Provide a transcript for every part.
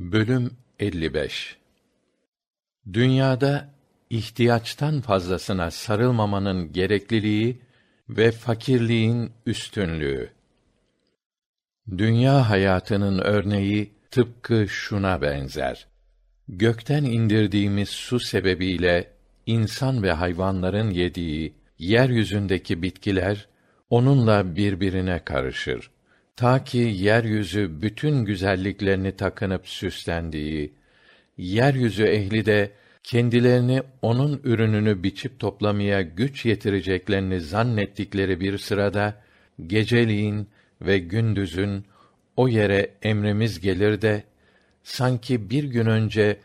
Bölüm 55 Dünyada ihtiyaçtan fazlasına sarılmamanın gerekliliği ve fakirliğin üstünlüğü. Dünya hayatının örneği tıpkı şuna benzer. Gökten indirdiğimiz su sebebiyle insan ve hayvanların yediği yeryüzündeki bitkiler onunla birbirine karışır ta ki yeryüzü bütün güzelliklerini takınıp süslendiği, yeryüzü ehli de kendilerini onun ürününü biçip toplamaya güç yetireceklerini zannettikleri bir sırada geceliğin ve gündüzün o yere emrimiz gelir de sanki bir gün önce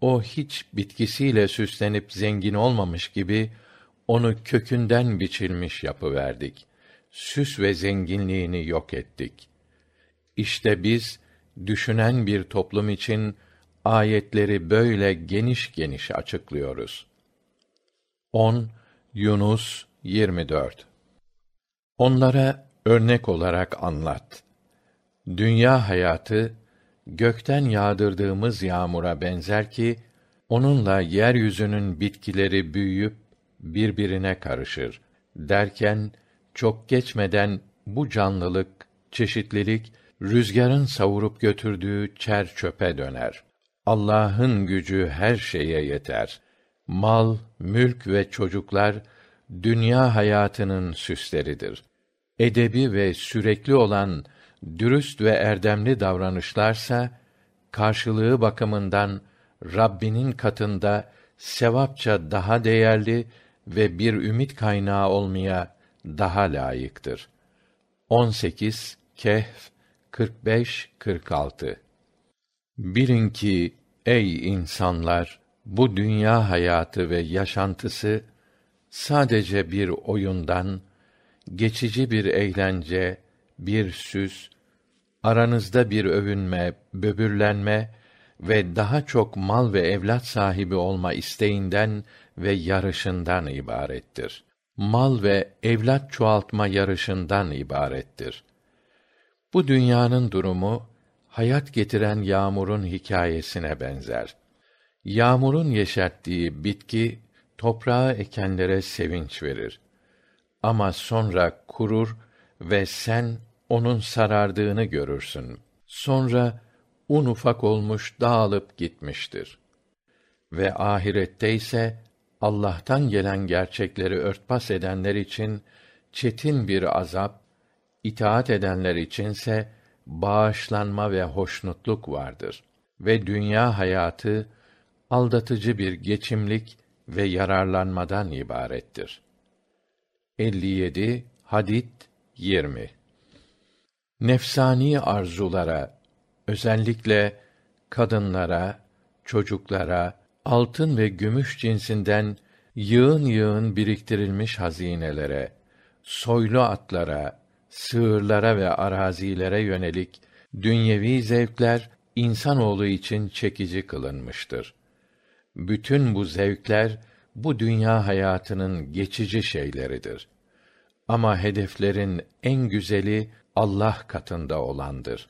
o hiç bitkisiyle süslenip zengin olmamış gibi onu kökünden biçilmiş yapıverdik süs ve zenginliğini yok ettik. İşte biz düşünen bir toplum için ayetleri böyle geniş geniş açıklıyoruz. 10 Yunus 24 Onlara örnek olarak anlat. Dünya hayatı gökten yağdırdığımız yağmura benzer ki onunla yeryüzünün bitkileri büyüyüp birbirine karışır derken çok geçmeden bu canlılık, çeşitlilik rüzgarın savurup götürdüğü çer çöpe döner. Allah'ın gücü her şeye yeter. Mal, mülk ve çocuklar dünya hayatının süsleridir. Edebi ve sürekli olan dürüst ve erdemli davranışlarsa karşılığı bakımından Rabbinin katında sevapça daha değerli ve bir ümit kaynağı olmaya daha layıktır. 18 Kehf 45 46 Bilin ki ey insanlar bu dünya hayatı ve yaşantısı sadece bir oyundan geçici bir eğlence, bir süs, aranızda bir övünme, böbürlenme ve daha çok mal ve evlat sahibi olma isteğinden ve yarışından ibarettir mal ve evlat çoğaltma yarışından ibarettir. Bu dünyanın durumu hayat getiren yağmurun hikayesine benzer. Yağmurun yeşerttiği bitki toprağa ekenlere sevinç verir. Ama sonra kurur ve sen onun sarardığını görürsün. Sonra un ufak olmuş dağılıp gitmiştir. Ve ahirette ise Allah'tan gelen gerçekleri örtbas edenler için çetin bir azap, itaat edenler içinse bağışlanma ve hoşnutluk vardır ve dünya hayatı aldatıcı bir geçimlik ve yararlanmadan ibarettir. 57 Hadid 20 Nefsani arzulara, özellikle kadınlara, çocuklara, altın ve gümüş cinsinden yığın yığın biriktirilmiş hazinelere, soylu atlara, sığırlara ve arazilere yönelik dünyevi zevkler insanoğlu için çekici kılınmıştır. Bütün bu zevkler bu dünya hayatının geçici şeyleridir. Ama hedeflerin en güzeli Allah katında olandır.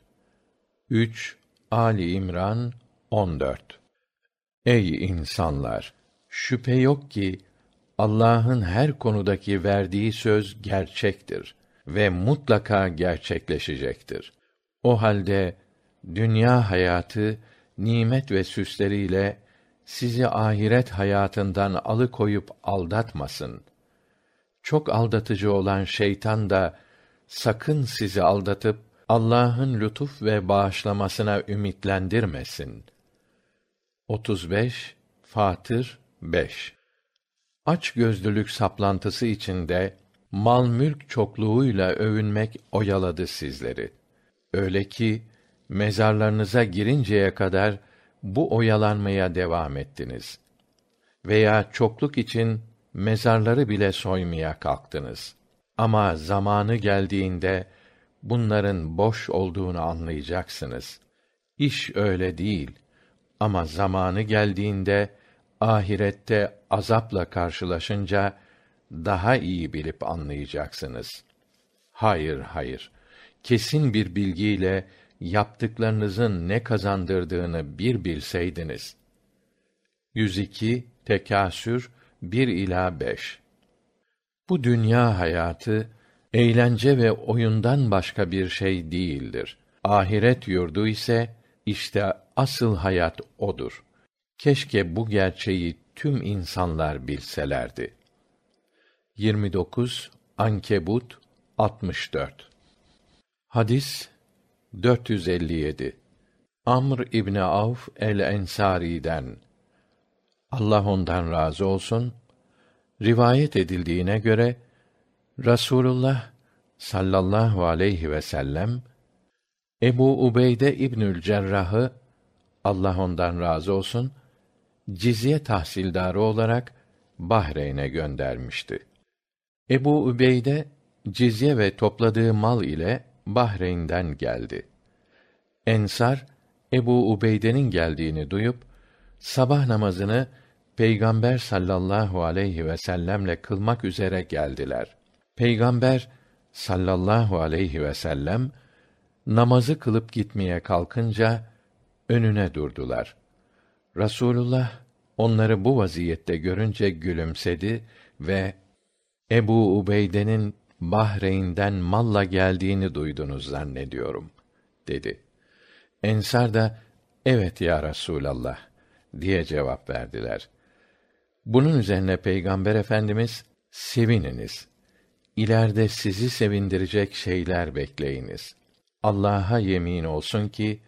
3 Ali İmran 14 Ey insanlar! Şüphe yok ki Allah'ın her konudaki verdiği söz gerçektir ve mutlaka gerçekleşecektir. O halde dünya hayatı nimet ve süsleriyle sizi ahiret hayatından alıkoyup aldatmasın. Çok aldatıcı olan şeytan da sakın sizi aldatıp Allah'ın lütuf ve bağışlamasına ümitlendirmesin.'' 35 Fatır 5 Aç gözlülük saplantısı içinde mal mülk çokluğuyla övünmek oyaladı sizleri. Öyle ki mezarlarınıza girinceye kadar bu oyalanmaya devam ettiniz. Veya çokluk için mezarları bile soymaya kalktınız. Ama zamanı geldiğinde bunların boş olduğunu anlayacaksınız. İş öyle değil. Ama zamanı geldiğinde ahirette azapla karşılaşınca daha iyi bilip anlayacaksınız. Hayır, hayır. Kesin bir bilgiyle yaptıklarınızın ne kazandırdığını bir bilseydiniz. 102 Tekasür 1 ila 5 Bu dünya hayatı eğlence ve oyundan başka bir şey değildir. Ahiret yurdu ise işte asıl hayat odur. Keşke bu gerçeği tüm insanlar bilselerdi. 29 Ankebut 64 Hadis 457 Amr İbni Avf el-Ensari'den Allah ondan razı olsun rivayet edildiğine göre Rasulullah sallallahu aleyhi ve sellem Ebu Ubeyde İbnül Cerrah'ı Allah ondan razı olsun cizye tahsildarı olarak Bahreyn'e göndermişti. Ebu Ubeyde cizye ve topladığı mal ile Bahreyn'den geldi. Ensar Ebu Ubeyde'nin geldiğini duyup sabah namazını Peygamber sallallahu aleyhi ve sellemle kılmak üzere geldiler. Peygamber sallallahu aleyhi ve sellem namazı kılıp gitmeye kalkınca önüne durdular. Rasulullah onları bu vaziyette görünce gülümsedi ve Ebu Ubeyde'nin Bahreyn'den malla geldiğini duydunuz zannediyorum dedi. Ensar da evet ya Resulallah diye cevap verdiler. Bunun üzerine Peygamber Efendimiz sevininiz. İleride sizi sevindirecek şeyler bekleyiniz. Allah'a yemin olsun ki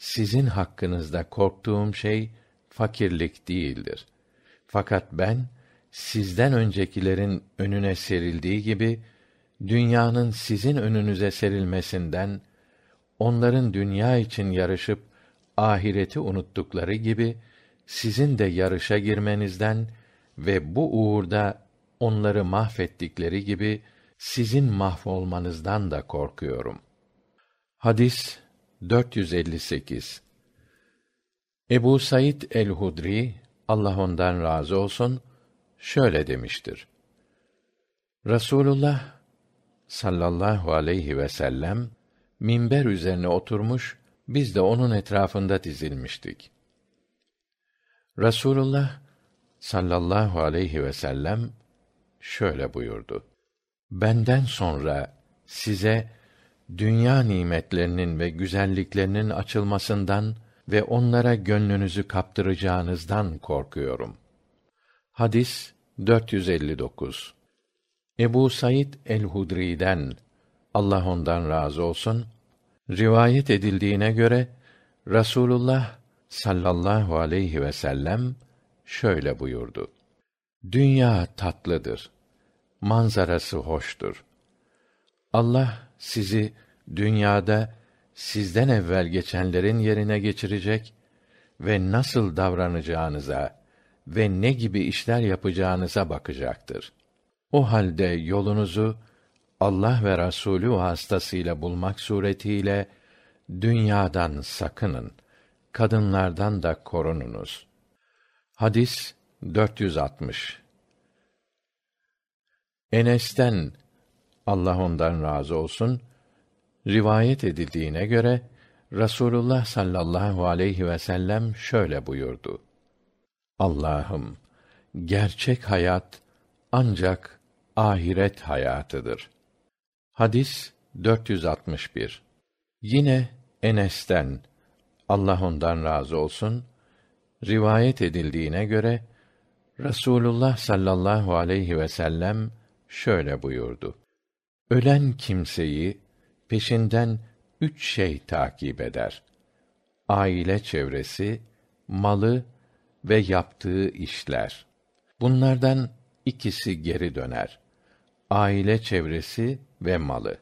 sizin hakkınızda korktuğum şey fakirlik değildir. Fakat ben sizden öncekilerin önüne serildiği gibi dünyanın sizin önünüze serilmesinden onların dünya için yarışıp ahireti unuttukları gibi sizin de yarışa girmenizden ve bu uğurda onları mahvettikleri gibi sizin mahvolmanızdan da korkuyorum. Hadis 458 Ebu Said el-Hudri Allah ondan razı olsun şöyle demiştir. Rasulullah sallallahu aleyhi ve sellem minber üzerine oturmuş, biz de onun etrafında dizilmiştik. Rasulullah sallallahu aleyhi ve sellem şöyle buyurdu. Benden sonra size dünya nimetlerinin ve güzelliklerinin açılmasından ve onlara gönlünüzü kaptıracağınızdan korkuyorum. Hadis 459 Ebu Said el-Hudri'den Allah ondan razı olsun rivayet edildiğine göre Rasulullah sallallahu aleyhi ve sellem şöyle buyurdu. Dünya tatlıdır. Manzarası hoştur. Allah sizi dünyada sizden evvel geçenlerin yerine geçirecek ve nasıl davranacağınıza ve ne gibi işler yapacağınıza bakacaktır. O halde yolunuzu Allah ve Rasulü vasıtasıyla bulmak suretiyle dünyadan sakının, kadınlardan da korununuz. Hadis 460 Enes'ten Allah ondan razı olsun rivayet edildiğine göre Rasulullah sallallahu aleyhi ve sellem şöyle buyurdu. Allah'ım gerçek hayat ancak ahiret hayatıdır. Hadis 461. Yine Enes'ten Allah ondan razı olsun rivayet edildiğine göre Rasulullah sallallahu aleyhi ve sellem şöyle buyurdu. Ölen kimseyi peşinden üç şey takip eder. Aile çevresi, malı ve yaptığı işler. Bunlardan ikisi geri döner. Aile çevresi ve malı.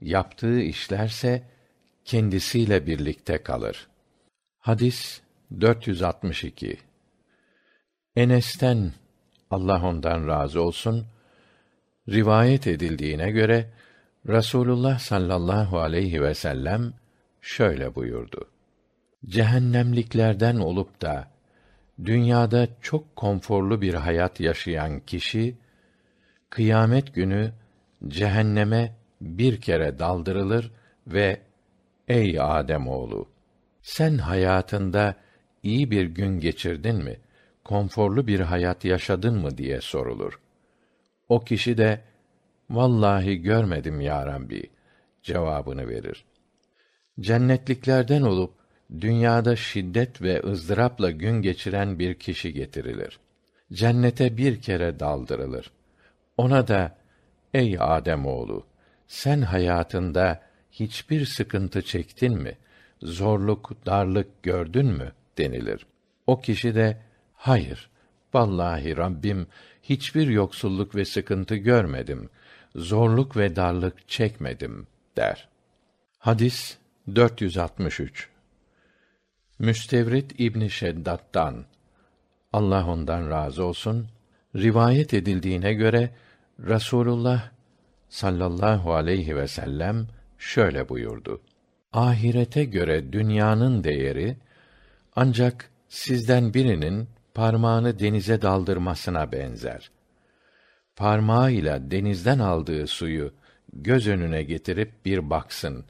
Yaptığı işlerse kendisiyle birlikte kalır. Hadis 462 Enes'ten Allah ondan razı olsun rivayet edildiğine göre Rasulullah sallallahu aleyhi ve sellem şöyle buyurdu. Cehennemliklerden olup da dünyada çok konforlu bir hayat yaşayan kişi kıyamet günü cehenneme bir kere daldırılır ve Ey Adem oğlu, sen hayatında iyi bir gün geçirdin mi? Konforlu bir hayat yaşadın mı diye sorulur. O kişi de vallahi görmedim ya Rabbi cevabını verir. Cennetliklerden olup dünyada şiddet ve ızdırapla gün geçiren bir kişi getirilir. Cennete bir kere daldırılır. Ona da ey Adem oğlu sen hayatında hiçbir sıkıntı çektin mi? Zorluk, darlık gördün mü? denilir. O kişi de hayır. Vallahi Rabbim hiçbir yoksulluk ve sıkıntı görmedim. Zorluk ve darlık çekmedim der. Hadis 463 Müstevrit İbn Şeddat'tan Allah ondan razı olsun rivayet edildiğine göre Rasulullah sallallahu aleyhi ve sellem şöyle buyurdu. Ahirete göre dünyanın değeri ancak sizden birinin parmağını denize daldırmasına benzer. Parmağıyla denizden aldığı suyu göz önüne getirip bir baksın.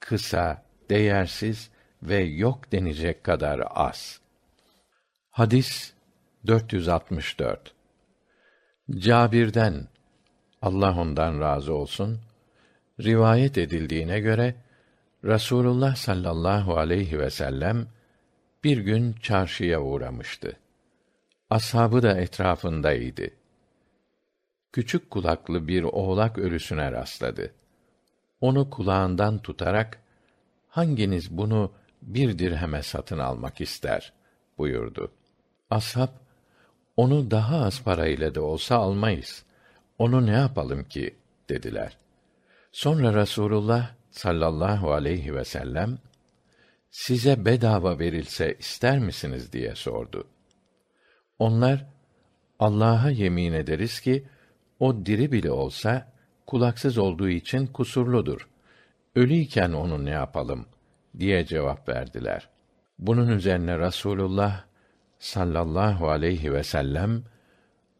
Kısa, değersiz ve yok denecek kadar az. Hadis 464 Cabir'den Allah ondan razı olsun rivayet edildiğine göre Rasulullah sallallahu aleyhi ve sellem bir gün çarşıya uğramıştı. Ashabı da etrafındaydı. Küçük kulaklı bir oğlak ölüsüne rastladı. Onu kulağından tutarak hanginiz bunu bir dirheme satın almak ister buyurdu. Ashab onu daha az parayla da olsa almayız. Onu ne yapalım ki dediler. Sonra Rasulullah sallallahu aleyhi ve sellem size bedava verilse ister misiniz diye sordu. Onlar Allah'a yemin ederiz ki o diri bile olsa kulaksız olduğu için kusurludur. Ölüyken onu ne yapalım diye cevap verdiler. Bunun üzerine Rasulullah sallallahu aleyhi ve sellem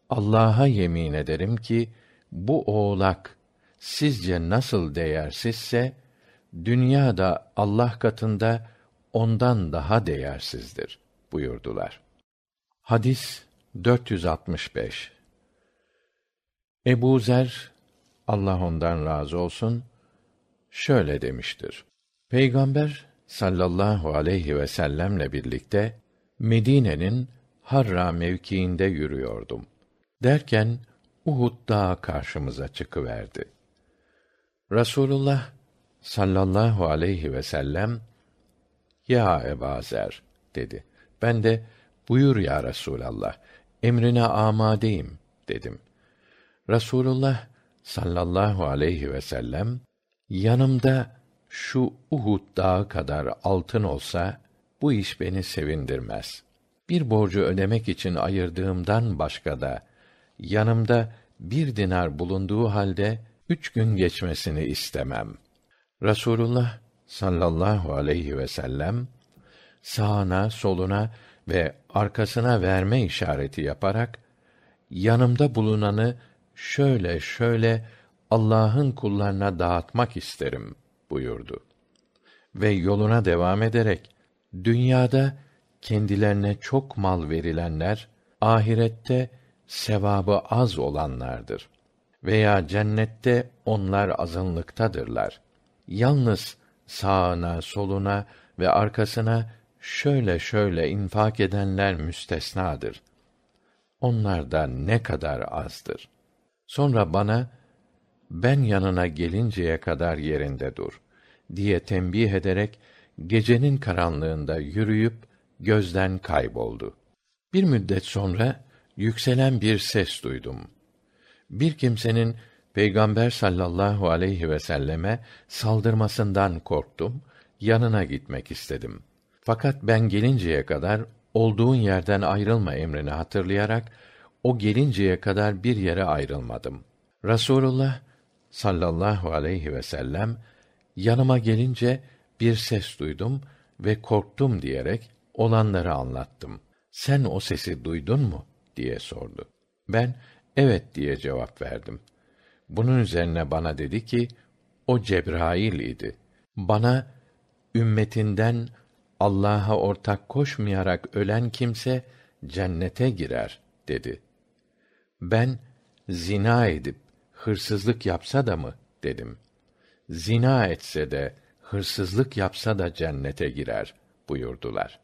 Allah'a yemin ederim ki bu oğlak sizce nasıl değersizse dünyada Allah katında ondan daha değersizdir buyurdular. Hadis 465 Ebu Zer Allah ondan razı olsun şöyle demiştir. Peygamber sallallahu aleyhi ve sellemle birlikte Medine'nin Harra mevkiinde yürüyordum. Derken Uhud dağı karşımıza çıkıverdi. Rasulullah sallallahu aleyhi ve sellem ya Ebu Zer dedi. Ben de buyur ya Resulallah emrine amadeyim dedim. Rasulullah sallallahu aleyhi ve sellem yanımda şu Uhud dağı kadar altın olsa bu iş beni sevindirmez. Bir borcu ödemek için ayırdığımdan başka da yanımda bir dinar bulunduğu halde üç gün geçmesini istemem. Rasulullah sallallahu aleyhi ve sellem sağına, soluna ve arkasına verme işareti yaparak yanımda bulunanı şöyle şöyle Allah'ın kullarına dağıtmak isterim buyurdu. Ve yoluna devam ederek dünyada kendilerine çok mal verilenler ahirette sevabı az olanlardır veya cennette onlar azınlıktadırlar. Yalnız sağına, soluna ve arkasına şöyle şöyle infak edenler müstesnadır. Onlar da ne kadar azdır. Sonra bana ben yanına gelinceye kadar yerinde dur diye tembih ederek gecenin karanlığında yürüyüp gözden kayboldu. Bir müddet sonra yükselen bir ses duydum. Bir kimsenin Peygamber sallallahu aleyhi ve selleme saldırmasından korktum, yanına gitmek istedim. Fakat ben gelinceye kadar olduğun yerden ayrılma emrini hatırlayarak o gelinceye kadar bir yere ayrılmadım. Rasulullah sallallahu aleyhi ve sellem yanıma gelince bir ses duydum ve korktum diyerek olanları anlattım. Sen o sesi duydun mu diye sordu. Ben evet diye cevap verdim. Bunun üzerine bana dedi ki o Cebrail idi. Bana ümmetinden Allah'a ortak koşmayarak ölen kimse cennete girer dedi. Ben zina edip hırsızlık yapsa da mı dedim. Zina etse de hırsızlık yapsa da cennete girer buyurdular.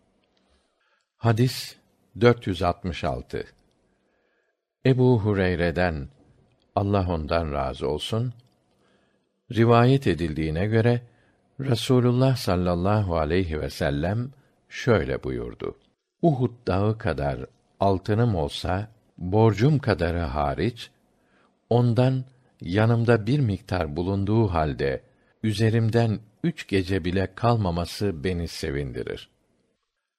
Hadis 466 Ebu Hureyre'den Allah ondan razı olsun rivayet edildiğine göre Rasulullah sallallahu aleyhi ve sellem şöyle buyurdu. Uhud dağı kadar altınım olsa, borcum kadarı hariç, ondan yanımda bir miktar bulunduğu halde, üzerimden üç gece bile kalmaması beni sevindirir.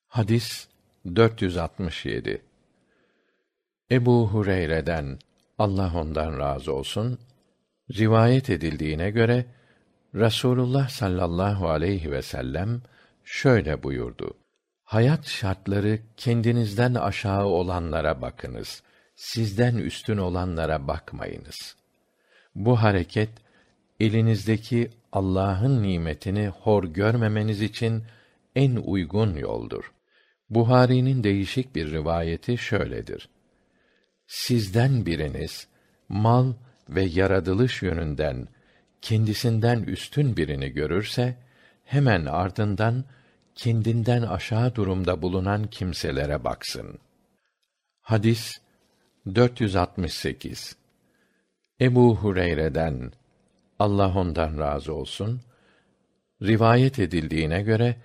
Hadis 467 Ebu Hureyre'den Allah ondan razı olsun rivayet edildiğine göre Rasulullah sallallahu aleyhi ve sellem şöyle buyurdu. Hayat şartları kendinizden aşağı olanlara bakınız. Sizden üstün olanlara bakmayınız. Bu hareket elinizdeki Allah'ın nimetini hor görmemeniz için en uygun yoldur. Buhari'nin değişik bir rivayeti şöyledir. Sizden biriniz mal ve yaratılış yönünden kendisinden üstün birini görürse hemen ardından kendinden aşağı durumda bulunan kimselere baksın. Hadis 468 Ebu Hureyre'den Allah ondan razı olsun rivayet edildiğine göre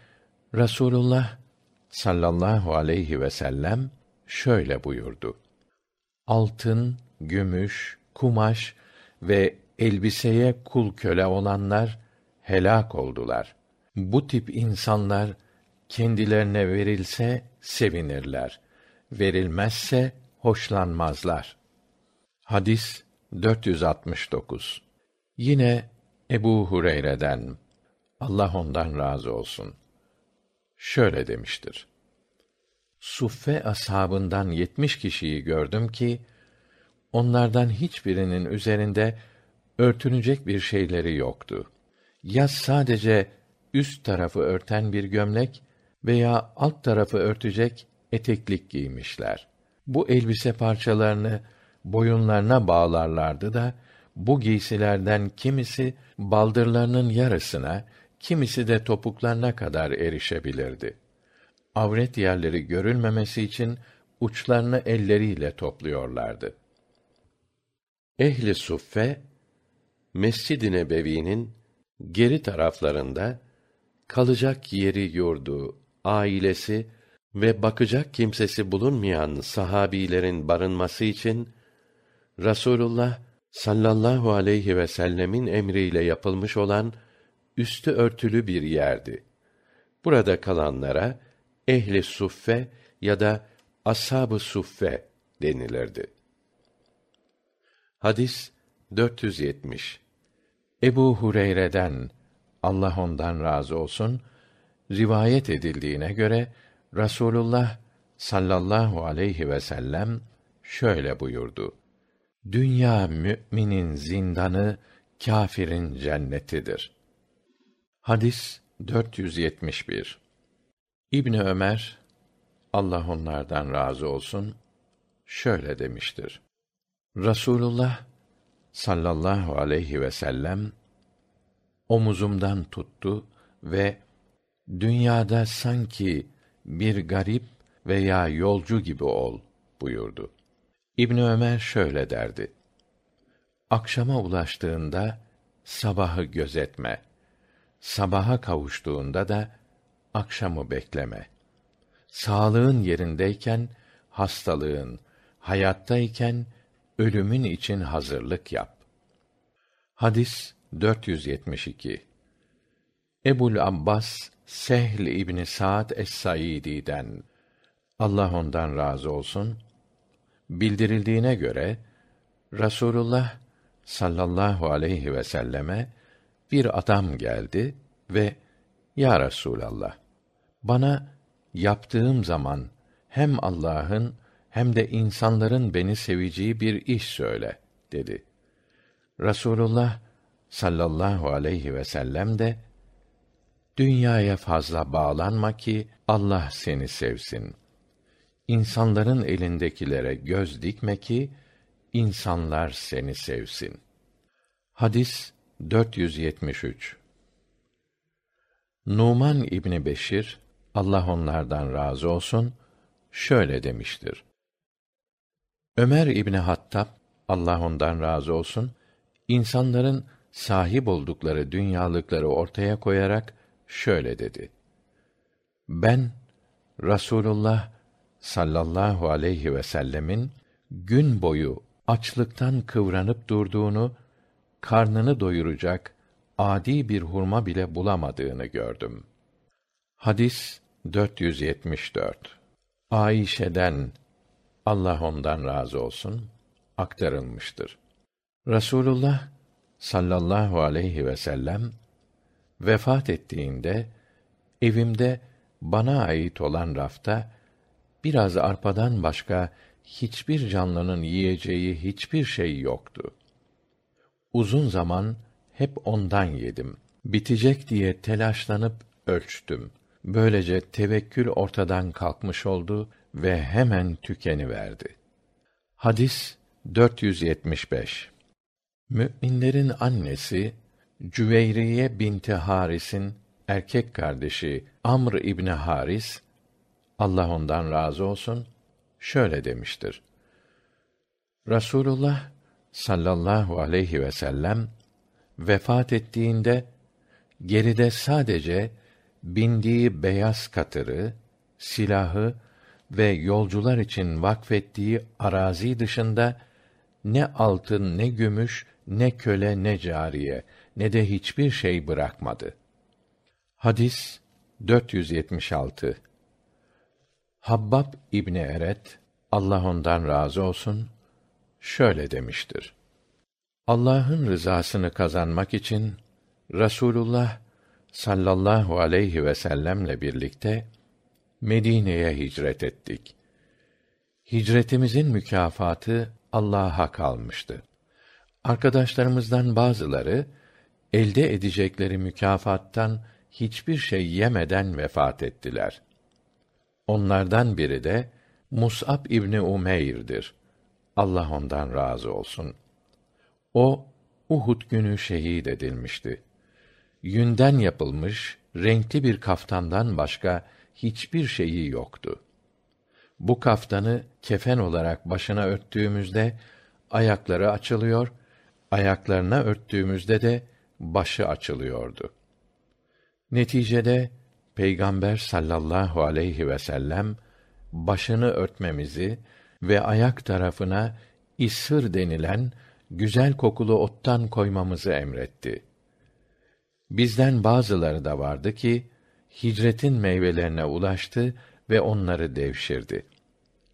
Rasulullah sallallahu aleyhi ve sellem şöyle buyurdu. Altın, gümüş, kumaş ve elbiseye kul köle olanlar helak oldular. Bu tip insanlar kendilerine verilse sevinirler. Verilmezse hoşlanmazlar. Hadis 469. Yine Ebu Hureyre'den Allah ondan razı olsun. Şöyle demiştir. Suffe ashabından yetmiş kişiyi gördüm ki onlardan hiçbirinin üzerinde örtünecek bir şeyleri yoktu. Ya sadece üst tarafı örten bir gömlek veya alt tarafı örtecek eteklik giymişler. Bu elbise parçalarını boyunlarına bağlarlardı da bu giysilerden kimisi baldırlarının yarısına, kimisi de topuklarına kadar erişebilirdi. Avret yerleri görülmemesi için uçlarını elleriyle topluyorlardı. Ehli suffe Mescid-i Nebevi'nin geri taraflarında kalacak yeri yurdu, ailesi ve bakacak kimsesi bulunmayan sahabilerin barınması için Rasulullah sallallahu aleyhi ve sellemin emriyle yapılmış olan üstü örtülü bir yerdi. Burada kalanlara ehli suffe ya da ashab-ı suffe denilirdi. Hadis 470 Ebu Hureyre'den Allah ondan razı olsun rivayet edildiğine göre Rasulullah sallallahu aleyhi ve sellem şöyle buyurdu. Dünya müminin zindanı, kâfirin cennetidir. Hadis 471. İbni Ömer Allah onlardan razı olsun şöyle demiştir. Rasulullah sallallahu aleyhi ve sellem omuzumdan tuttu ve dünyada sanki bir garip veya yolcu gibi ol buyurdu. İbn Ömer şöyle derdi: Akşama ulaştığında sabahı gözetme. Sabaha kavuştuğunda da akşamı bekleme. Sağlığın yerindeyken hastalığın, hayattayken ölümün için hazırlık yap. Hadis 472 Ebul Abbas Sehl İbni Sa'd es-Saidi'den Allah ondan razı olsun. Bildirildiğine göre Rasulullah sallallahu aleyhi ve selleme bir adam geldi ve Ya Resulallah bana yaptığım zaman hem Allah'ın hem de insanların beni seveceği bir iş söyle dedi. Rasulullah sallallahu aleyhi ve sellem de dünyaya fazla bağlanma ki Allah seni sevsin. İnsanların elindekilere göz dikme ki insanlar seni sevsin. Hadis 473 Numan İbni Beşir, Allah onlardan razı olsun, şöyle demiştir. Ömer İbni Hattab, Allah ondan razı olsun, insanların sahip oldukları dünyalıkları ortaya koyarak şöyle dedi. Ben Rasulullah sallallahu aleyhi ve sellemin gün boyu açlıktan kıvranıp durduğunu, karnını doyuracak adi bir hurma bile bulamadığını gördüm. Hadis 474. Ayşe'den Allah ondan razı olsun aktarılmıştır. Rasulullah sallallahu aleyhi ve sellem vefat ettiğinde evimde bana ait olan rafta biraz arpadan başka hiçbir canlının yiyeceği hiçbir şey yoktu. Uzun zaman hep ondan yedim. Bitecek diye telaşlanıp ölçtüm. Böylece tevekkül ortadan kalkmış oldu ve hemen tükeni verdi. Hadis 475. Müminlerin annesi Cüveyriye binti Haris'in erkek kardeşi Amr İbni Haris Allah ondan razı olsun şöyle demiştir. Rasulullah sallallahu aleyhi ve sellem vefat ettiğinde geride sadece bindiği beyaz katırı, silahı ve yolcular için vakfettiği arazi dışında ne altın ne gümüş ne köle ne cariye ne de hiçbir şey bırakmadı. Hadis 476 Habbab İbni Eret Allah ondan razı olsun şöyle demiştir. Allah'ın rızasını kazanmak için Rasulullah sallallahu aleyhi ve sellemle birlikte Medine'ye hicret ettik. Hicretimizin mükafatı Allah'a kalmıştı. Arkadaşlarımızdan bazıları elde edecekleri mükafattan hiçbir şey yemeden vefat ettiler. Onlardan biri de Mus'ab İbni Umeyr'dir. Allah ondan razı olsun. O Uhud günü şehit edilmişti. Yünden yapılmış renkli bir kaftandan başka hiçbir şeyi yoktu. Bu kaftanı kefen olarak başına örttüğümüzde ayakları açılıyor, ayaklarına örttüğümüzde de başı açılıyordu. Neticede Peygamber sallallahu aleyhi ve sellem başını örtmemizi ve ayak tarafına isır denilen güzel kokulu ottan koymamızı emretti. Bizden bazıları da vardı ki hicretin meyvelerine ulaştı ve onları devşirdi.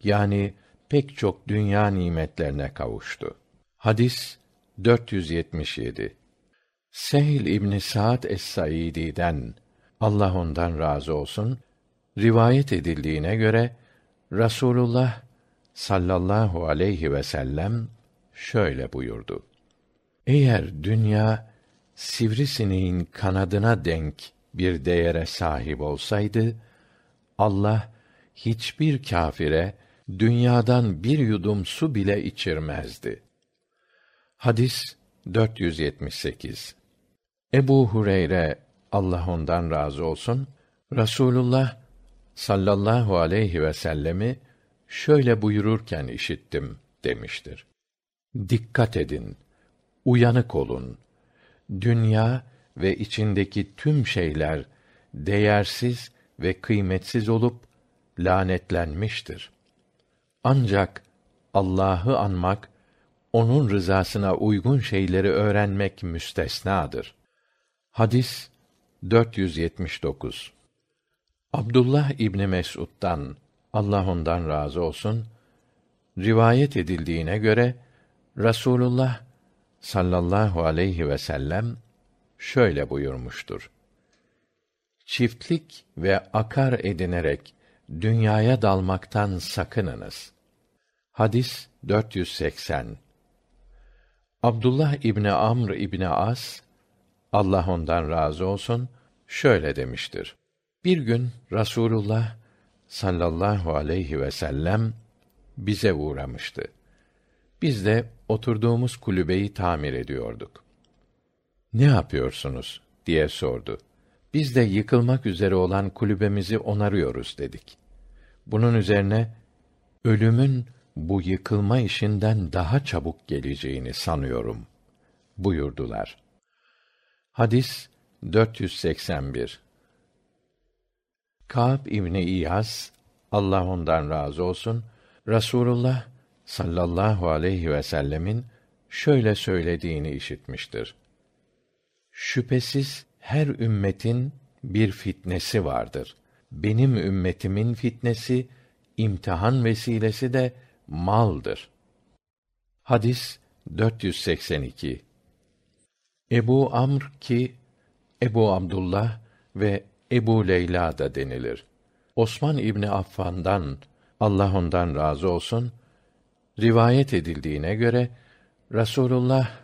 Yani pek çok dünya nimetlerine kavuştu. Hadis 477. Sehl İbn Sa'd es-Saidi'den Allah ondan razı olsun rivayet edildiğine göre Rasulullah sallallahu aleyhi ve sellem şöyle buyurdu. Eğer dünya sivrisineğin kanadına denk bir değere sahip olsaydı Allah hiçbir kâfire dünyadan bir yudum su bile içirmezdi. Hadis 478. Ebu Hureyre Allah ondan razı olsun Rasulullah sallallahu aleyhi ve sellemi şöyle buyururken işittim demiştir. Dikkat edin, uyanık olun. Dünya ve içindeki tüm şeyler değersiz ve kıymetsiz olup lanetlenmiştir. Ancak Allah'ı anmak, onun rızasına uygun şeyleri öğrenmek müstesnadır. Hadis 479 Abdullah İbni Mes'ud'dan Allah ondan razı olsun rivayet edildiğine göre Rasulullah sallallahu aleyhi ve sellem şöyle buyurmuştur. Çiftlik ve akar edinerek dünyaya dalmaktan sakınınız. Hadis 480 Abdullah İbni Amr İbni As Allah ondan razı olsun şöyle demiştir. Bir gün Rasulullah sallallahu aleyhi ve sellem bize uğramıştı. Biz de oturduğumuz kulübeyi tamir ediyorduk. Ne yapıyorsunuz diye sordu. Biz de yıkılmak üzere olan kulübemizi onarıyoruz dedik. Bunun üzerine ölümün bu yıkılma işinden daha çabuk geleceğini sanıyorum buyurdular. Hadis 481 Kâb İbni İyaz Allah ondan razı olsun Rasulullah sallallahu aleyhi ve sellemin şöyle söylediğini işitmiştir. Şüphesiz her ümmetin bir fitnesi vardır. Benim ümmetimin fitnesi imtihan vesilesi de maldır. Hadis 482 Ebu Amr ki Ebu Abdullah ve Ebu Leyla da denilir. Osman İbni Affan'dan Allah ondan razı olsun rivayet edildiğine göre Rasulullah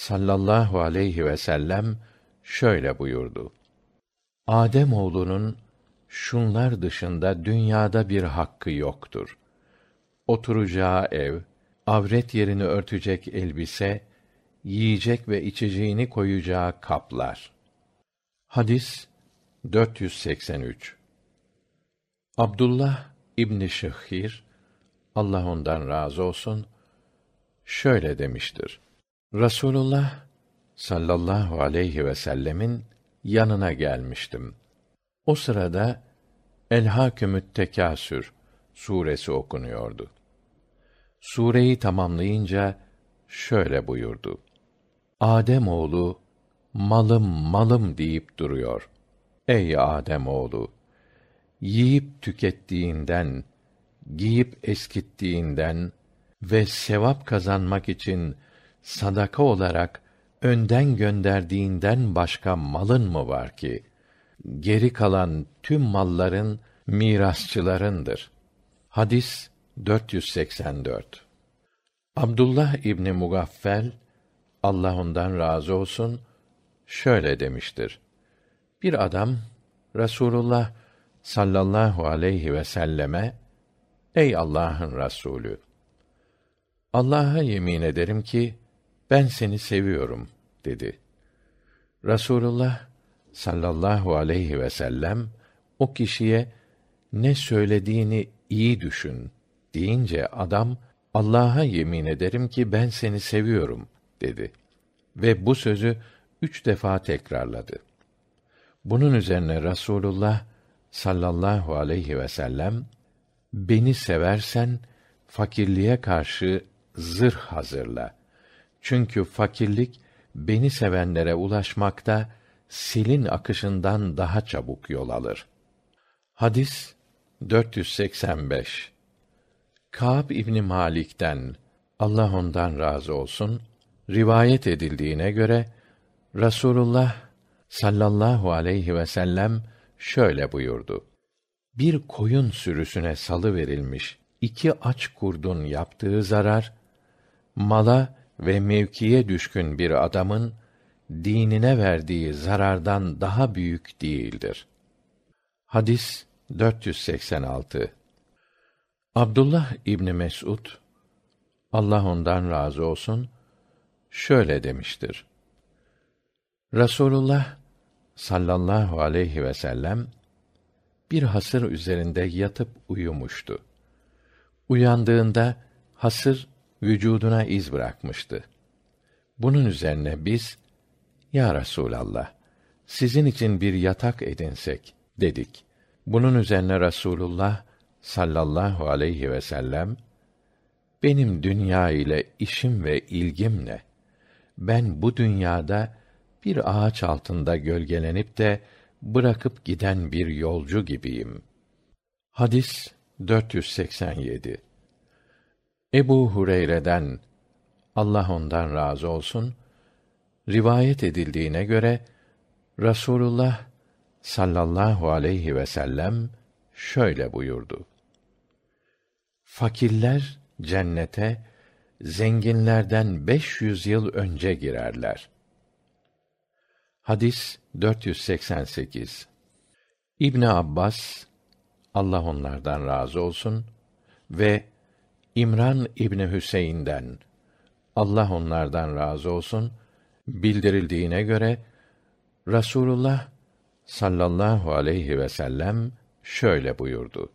sallallahu aleyhi ve sellem şöyle buyurdu. Adem oğlunun şunlar dışında dünyada bir hakkı yoktur. Oturacağı ev, avret yerini örtecek elbise, yiyecek ve içeceğini koyacağı kaplar. Hadis 483 Abdullah İbni Şıhhir Allah ondan razı olsun şöyle demiştir. Rasulullah sallallahu aleyhi ve sellemin yanına gelmiştim. O sırada El-Hakümü't Tekâsür suresi okunuyordu. Sureyi tamamlayınca şöyle buyurdu. Adem oğlu malım malım deyip duruyor. Ey Adem oğlu yiyip tükettiğinden, giyip eskittiğinden ve sevap kazanmak için sadaka olarak önden gönderdiğinden başka malın mı var ki geri kalan tüm malların mirasçılarındır. Hadis 484. Abdullah İbni Mugaffel Allah ondan razı olsun şöyle demiştir. Bir adam Rasulullah sallallahu aleyhi ve selleme Ey Allah'ın Resulü Allah'a yemin ederim ki ben seni seviyorum dedi. Rasulullah sallallahu aleyhi ve sellem o kişiye ne söylediğini iyi düşün deyince adam Allah'a yemin ederim ki ben seni seviyorum dedi ve bu sözü üç defa tekrarladı. Bunun üzerine Rasulullah sallallahu aleyhi ve sellem beni seversen fakirliğe karşı zırh hazırla. Çünkü fakirlik beni sevenlere ulaşmakta silin akışından daha çabuk yol alır. Hadis 485 Kâb İbni Malik'ten Allah ondan razı olsun rivayet edildiğine göre Rasulullah sallallahu aleyhi ve sellem şöyle buyurdu. Bir koyun sürüsüne salı verilmiş iki aç kurdun yaptığı zarar mala ve mevkiye düşkün bir adamın dinine verdiği zarardan daha büyük değildir. Hadis 486 Abdullah İbni Mes'ud Allah ondan razı olsun şöyle demiştir. Rasulullah sallallahu aleyhi ve sellem bir hasır üzerinde yatıp uyumuştu. Uyandığında hasır vücuduna iz bırakmıştı. Bunun üzerine biz Ya Resulallah sizin için bir yatak edinsek dedik. Bunun üzerine Rasulullah sallallahu aleyhi ve sellem benim dünya ile işim ve ilgim ne? Ben bu dünyada bir ağaç altında gölgelenip de bırakıp giden bir yolcu gibiyim. Hadis 487 Ebu Hureyre'den Allah ondan razı olsun rivayet edildiğine göre Rasulullah sallallahu aleyhi ve sellem şöyle buyurdu. Fakirler cennete zenginlerden beş yüz yıl önce girerler. Hadis 488. İbn Abbas Allah onlardan razı olsun ve İmran İbni Hüseyin'den Allah onlardan razı olsun bildirildiğine göre Rasulullah sallallahu aleyhi ve sellem şöyle buyurdu.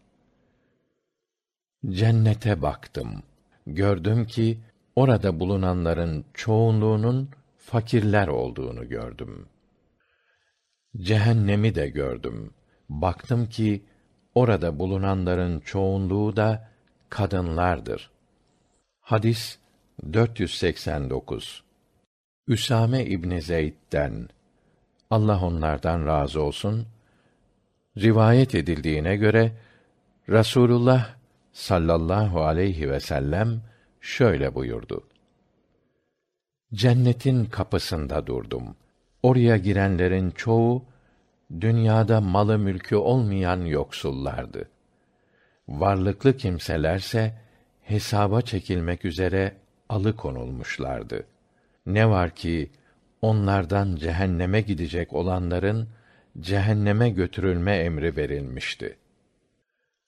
Cennete baktım. Gördüm ki orada bulunanların çoğunluğunun fakirler olduğunu gördüm. Cehennemi de gördüm. Baktım ki orada bulunanların çoğunluğu da kadınlardır. Hadis 489. Üsame İbn Zeyd'den Allah onlardan razı olsun rivayet edildiğine göre Rasulullah sallallahu aleyhi ve sellem şöyle buyurdu. Cennetin kapısında durdum. Oraya girenlerin çoğu dünyada malı mülkü olmayan yoksullardı. Varlıklı kimselerse hesaba çekilmek üzere alıkonulmuşlardı. Ne var ki onlardan cehenneme gidecek olanların cehenneme götürülme emri verilmişti.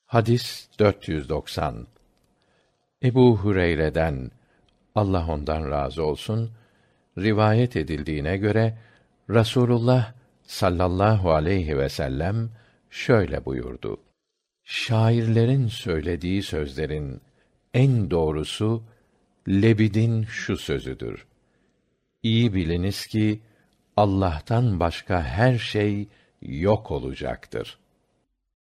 Hadis 490 Ebu Hureyre'den Allah ondan razı olsun rivayet edildiğine göre Rasulullah sallallahu aleyhi ve sellem şöyle buyurdu. Şairlerin söylediği sözlerin en doğrusu Lebid'in şu sözüdür. İyi biliniz ki Allah'tan başka her şey yok olacaktır.